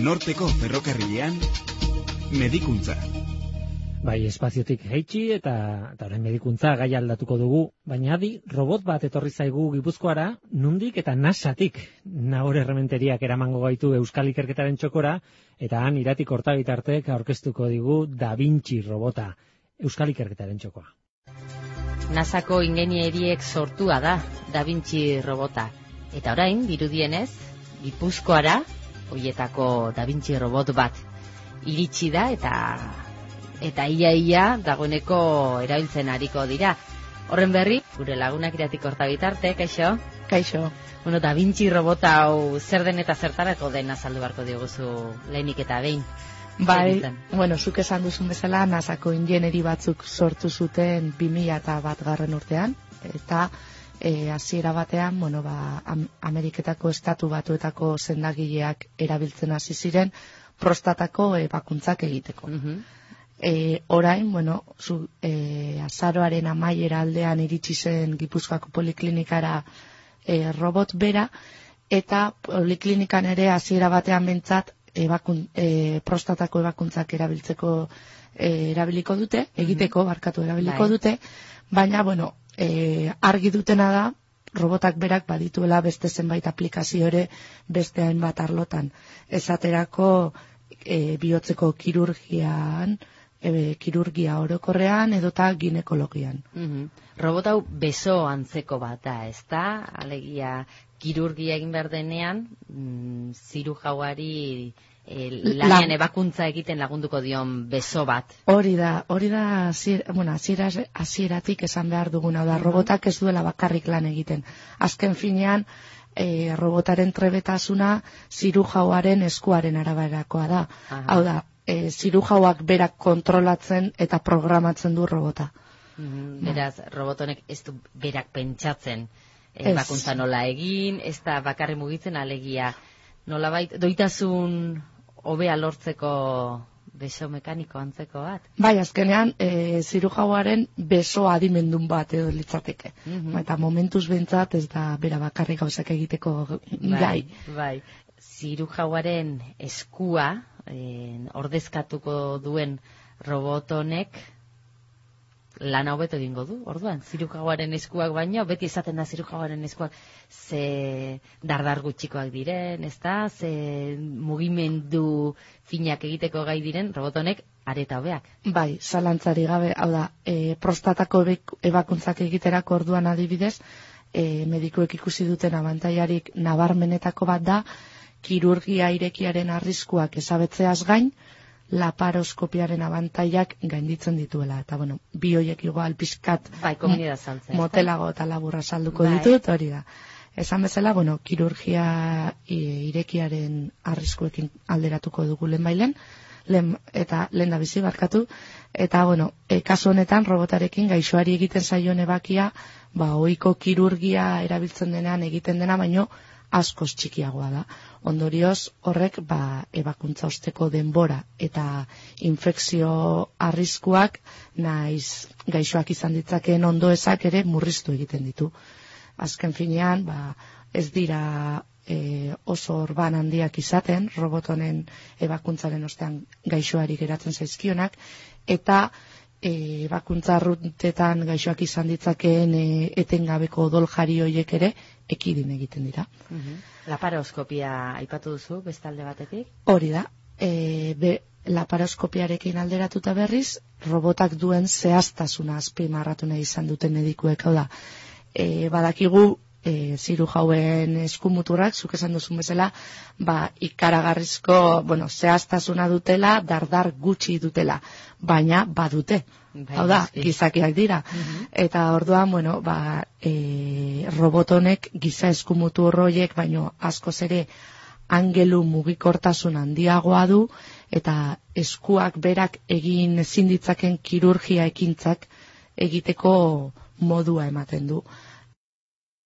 Norteko ferrokarrilean, medikuntza. Bai, espaziotik heitsi eta eta orain medikuntza gai aldatuko dugu, baina adi robot bat etorri zaigu Gipuzkoara, nundik eta nasatik. Nagore errementeriak eramango gaitu Euskal Ikerketaren txokora eta han iratik horta bitartek aurkeztuko digu Da Vinci robota Euskal Ikerketaren txokoa. Nasako ingenieriek sortua da Da Vinci robota. Eta orain, dirudienez, Gipuzkoara, hoietako Da Vinci robot bat iritsi da eta eta ia ia dagoeneko erabiltzen ariko dira. Horren berri, gure lagunak iratik horta bitarte, kaixo? Kaixo. Bueno, Da Vinci robota hau zer den eta zertarako den azaldu barko dioguzu lehenik eta behin. Bai, bueno, zuk esan duzun bezala, nasako ingeneri batzuk sortu zuten 2000 eta bat garren urtean, eta e, hasiera batean, bueno, ba, Am- Ameriketako estatu batuetako sendagileak erabiltzen hasi ziren prostatako e, bakuntzak egiteko. Mhm. E, orain, bueno, zu, e, azaroaren amaiera aldean iritsi zen Gipuzkoako poliklinikara e, robot bera, eta poliklinikan ere hasiera batean bentsat ebakun, e, prostatako ebakuntzak erabiltzeko e, erabiliko dute, egiteko barkatu erabiliko Bai. dute, baina, bueno, e, argi dutena da, robotak berak badituela beste zenbait aplikazio ere beste hainbat arlotan. Esaterako e, bihotzeko kirurgian, e, kirurgia orokorrean edota ginekologian. Mhm. Robot hau beso antzeko bat da, ezta? Alegia kirurgia egin behar denean, mm, ziru jauari lanean La- ebakuntza egiten lagunduko dion beso bat. Hori da, hori da, hasier- bueno, hasiera hasieratik esan behar duguna da, robotak ez duela bakarrik lan egiten. Azken finean, e, robotaren trebetasuna zirujauaren eskuaren araberakoa da. Aha. Hau da, e, zirujauak berak kontrolatzen eta programatzen du robota. Mhm, Beraz, robot honek ez du berak pentsatzen Ez. ebakuntza nola egin, ez da bakarri mugitzen alegia nolabait doitasun hobea lortzeko beso mekaniko antzeko bat. Bai, azkenean, e, zirujauaren beso adimendun bat edo litzateke. Mhm. Eta momentuz bentsat ez da bera bakarrik gauzak egiteko gai. bai. Ziru jauaren eskua eh, ordezkatuko duen robot honek lana hobeto egingo du. Orduan, ziru jauaren eskuak baino, beti esaten da ziru jauaren eskuak ze dardar gutxikoak diren, ezta? Ze mugimendu finak egiteko gai diren robot honek areta hobeak. Bai, zalantzari gabe, hau da, e, prostatako ebakuntzak egiterako orduan adibidez, e, medikuek ikusi duten abantaiarik nabarmenetako bat da, kirurgia irekiaren arriskuak ezabetzeaz gain, laparoskopiaren abantaiak gainditzen dituela. Eta, bueno, bi hoiek igual pizkat Bai, ezta? motelago eta laburra salduko Bai. ditut, hori da. Esan bezala, bueno, kirurgia irekiaren arriskuekin alderatuko dugu lehen bailen, lehen, eta lehen da bizi barkatu, eta, bueno, e, kasu honetan robotarekin gaixoari egiten zaion ebakia, ba, ohiko kirurgia erabiltzen denean egiten dena, baino askoz txikiagoa da. Ondorioz, horrek, ba, ebakuntza osteko denbora eta infekzio arriskuak, naiz gaixoak izan ditzakeen ondoezak ere murriztu egiten ditu. Azken finean, ba, ez dira e, oso orban handiak izaten, robot honen ebakuntzaren ostean gaixoari geratzen zaizkionak, eta e, ebakuntza rutetan gaixoak izan ditzakeen e, etengabeko odol jari hoiek ere ekidin egiten dira. Mhm. Laparoskopia aipatu duzu, bestalde batetik? Hori da, e, be, laparoskopiarekin alderatuta berriz, robotak duen zehaztasuna azpimarratu nahi izan duten medikuek, hau da, e, badakigu e, ziru jauen eskumuturrak, zuk esan duzun bezala, ba, ikaragarrizko, bueno, zehaztasuna dutela, dardar gutxi dutela, baina badute. Bai, Hau da, noski. gizakiak dira. Eta orduan, bueno, ba, e, robotonek giza eskumutu horroiek, baino askoz ere angelu mugikortasun handiagoa du, eta eskuak berak egin ezin ditzaken kirurgia ekintzak egiteko modua ematen du.